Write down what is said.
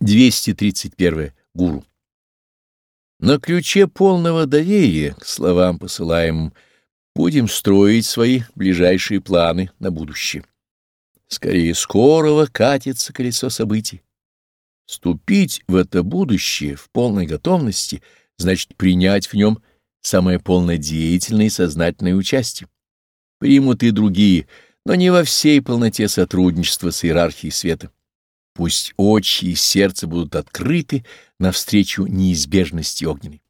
231. Гуру. На ключе полного доверия к словам посылаемым будем строить свои ближайшие планы на будущее. Скорее скорого катится колесо событий. Вступить в это будущее в полной готовности значит принять в нем самое полнодеятельное и сознательное участие. Примут и другие, но не во всей полноте сотрудничества с иерархией света. Пусть очи и сердце будут открыты навстречу неизбежности огненной.